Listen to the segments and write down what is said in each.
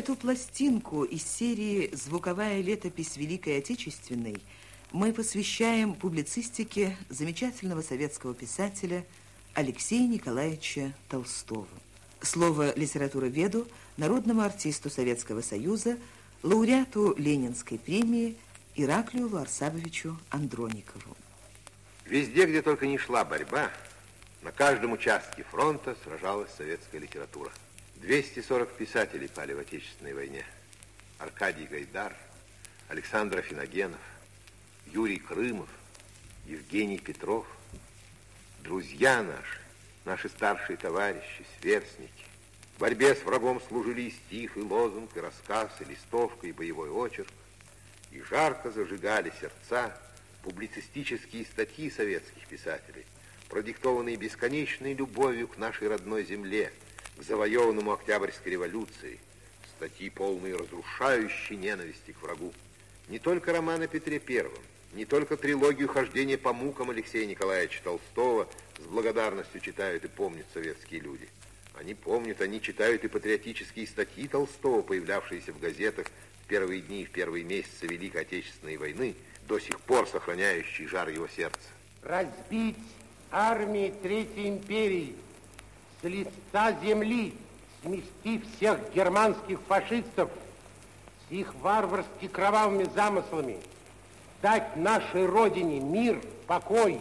Эту пластинку из серии «Звуковая летопись Великой Отечественной» мы посвящаем публицистике замечательного советского писателя Алексея Николаевича Толстого. Слово литературоведу, народному артисту Советского Союза, лауреату Ленинской премии Ираклию Ларсабовичу Андроникову. Везде, где только не шла борьба, на каждом участке фронта сражалась советская литература. 240 писателей пали в Отечественной войне. Аркадий Гайдар, Александр Афиногенов, Юрий Крымов, Евгений Петров, друзья наши, наши старшие товарищи, сверстники. В борьбе с врагом служили и стих, и лозунг, и рассказ, и листовка, и боевой очерк. И жарко зажигали сердца публицистические статьи советских писателей, продиктованные бесконечной любовью к нашей родной земле, завоеванному Октябрьской революцией, статьи, полные разрушающей ненависти к врагу. Не только роман о Петре Первом, не только трилогию хождения по мукам Алексея Николаевича Толстого с благодарностью читают и помнят советские люди. Они помнят, они читают и патриотические статьи Толстого, появлявшиеся в газетах в первые дни и в первые месяцы Великой Отечественной войны, до сих пор сохраняющие жар его сердца. Разбить армии Третьей империи с лица земли, смести всех германских фашистов с их варварски кровавыми замыслами – дать нашей Родине мир, покой,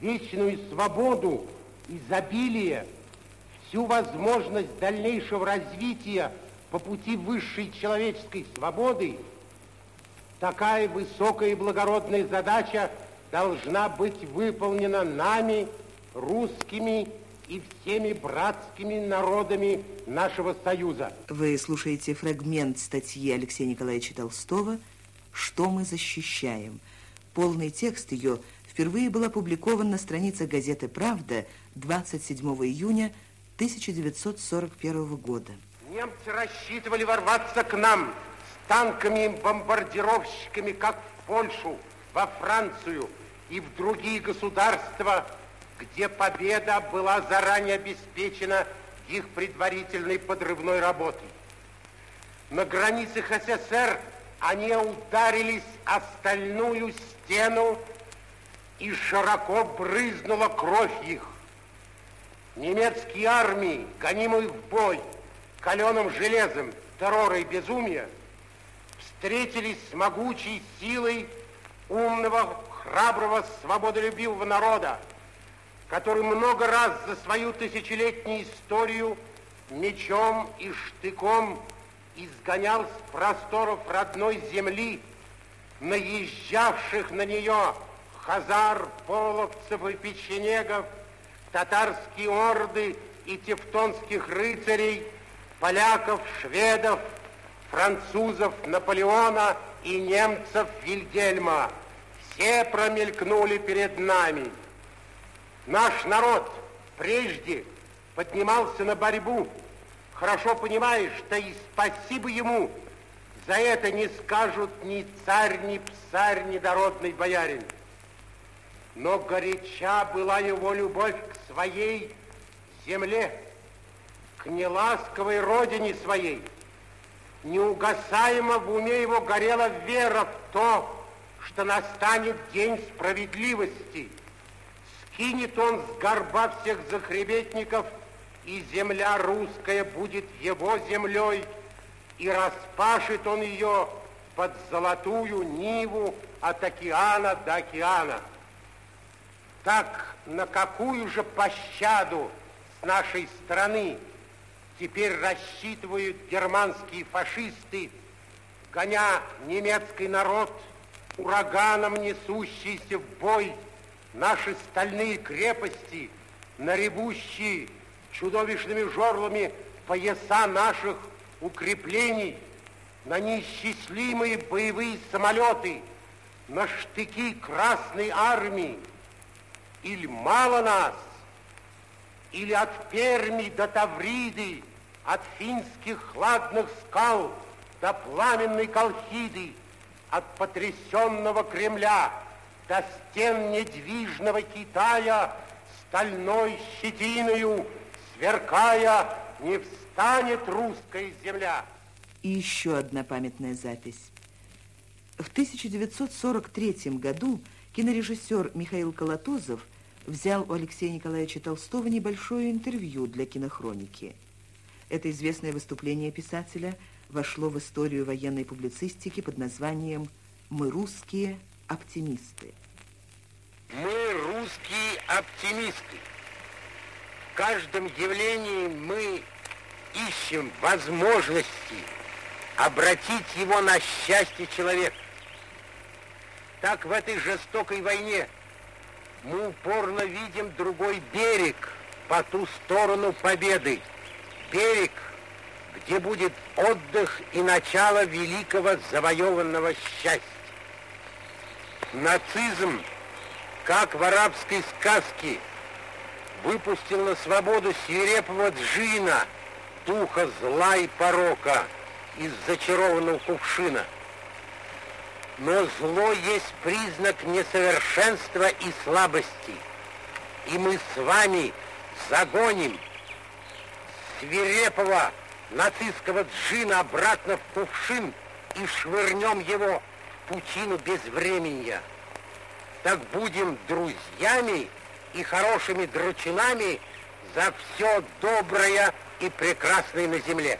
вечную свободу, изобилие, всю возможность дальнейшего развития по пути высшей человеческой свободы, такая высокая и благородная задача должна быть выполнена нами, русскими и всеми братскими народами нашего Союза. Вы слушаете фрагмент статьи Алексея Николаевича Толстого – что мы защищаем. Полный текст ее впервые был опубликован на страницах газеты «Правда» 27 июня 1941 года. Немцы рассчитывали ворваться к нам с танками и бомбардировщиками, как в Польшу, во Францию и в другие государства, где победа была заранее обеспечена их предварительной подрывной работой. На границах СССР они ударились о стальную стену, и широко брызнула кровь их. Немецкие армии, гонимые в бой, каленым железом, террора и безумия, встретились с могучей силой умного, храброго, свободолюбивого народа, который много раз за свою тысячелетнюю историю мечом и штыком изгонял с просторов родной земли наезжавших на нее хазар, половцев и печенегов, татарские орды и тевтонских рыцарей, поляков, шведов, французов Наполеона и немцев Вильгельма. Все промелькнули перед нами. Наш народ прежде поднимался на борьбу хорошо понимаешь, что и спасибо ему за это не скажут ни царь, ни псарь, ни дородный боярин. Но горяча была его любовь к своей земле, к неласковой родине своей. Неугасаемо в уме его горела вера в то, что настанет день справедливости. Скинет он с горба всех захребетников – и земля русская будет его землей, и распашет он ее под золотую Ниву от океана до океана. Так на какую же пощаду с нашей страны теперь рассчитывают германские фашисты, гоня немецкий народ, ураганом несущийся в бой наши стальные крепости, наребущие чудовищными жорлами пояса наших укреплений, на неисчислимые боевые самолеты, на штыки Красной Армии. Или мало нас, или от Перми до Тавриды, от финских хладных скал до пламенной Колхиды, от потрясенного Кремля до стен недвижного Китая стальной щетиною сверкая, не встанет русская земля. И еще одна памятная запись. В 1943 году кинорежиссер Михаил Колотозов взял у Алексея Николаевича Толстого небольшое интервью для кинохроники. Это известное выступление писателя вошло в историю военной публицистики под названием «Мы русские оптимисты». Мы русские оптимисты. В каждом явлении мы ищем возможности обратить его на счастье человека. Так в этой жестокой войне мы упорно видим другой берег по ту сторону победы. Берег, где будет отдых и начало великого завоеванного счастья. Нацизм, как в арабской сказке, выпустил на свободу свирепого джина, духа зла и порока – из зачарованного кувшина. Но зло есть признак несовершенства и слабости. И мы с вами загоним свирепого нацистского джина обратно в кувшин и швырнем его пучину безвременья. Так будем друзьями и хорошими дручинами за все доброе и прекрасное на земле.